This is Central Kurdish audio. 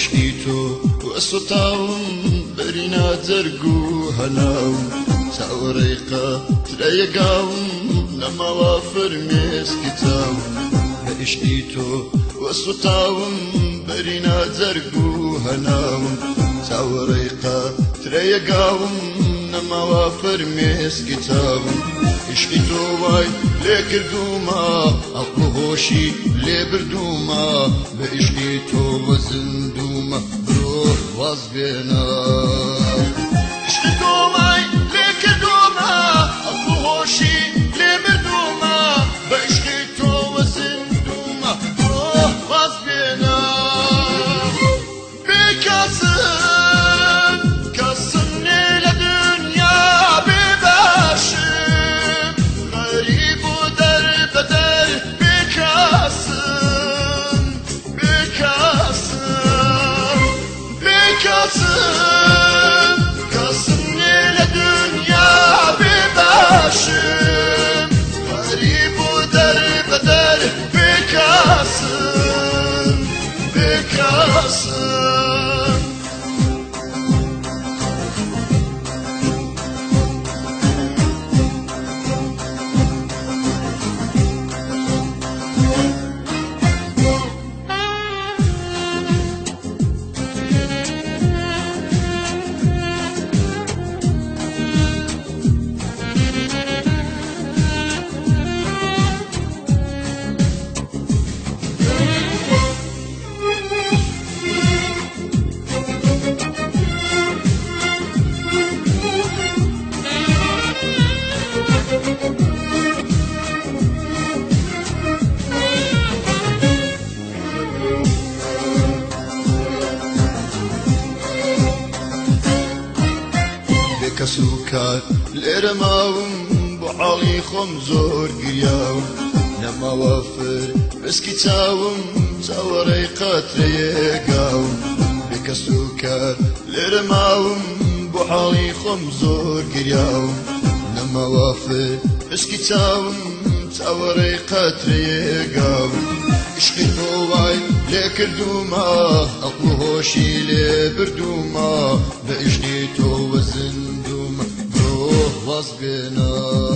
گشتی تو وسطاوم برينا زرقو هناو تاوريقا تريقاوم لما وافر مسكتاو گشتی تو وسطاوم برينا زرقو هناو تاوريقا تريقاوم لما وافر مسكتاو لێ کردومە ئەقل هۆشی لێ بردومە بە عشقی تۆ بە زندومە برۆ واز بێنە 死。کە سوکات لێرە ماوم بۆ حاڵی خۆم زۆر گریاوم نەماوەفر بسکی چاوم چاوەڕێی قاترەیەگاوم بکە سوکار لێرە ماوم بۆ حاڵی خۆم زۆر گریاوم نەماوافر بسکی چاوم چاوەڕێی قاترەیەگاوم عشقی تۆ وای لێ کردومە ئەقڵ هۆشی لێ بردومە بە عشقی تۆوە Yaz günah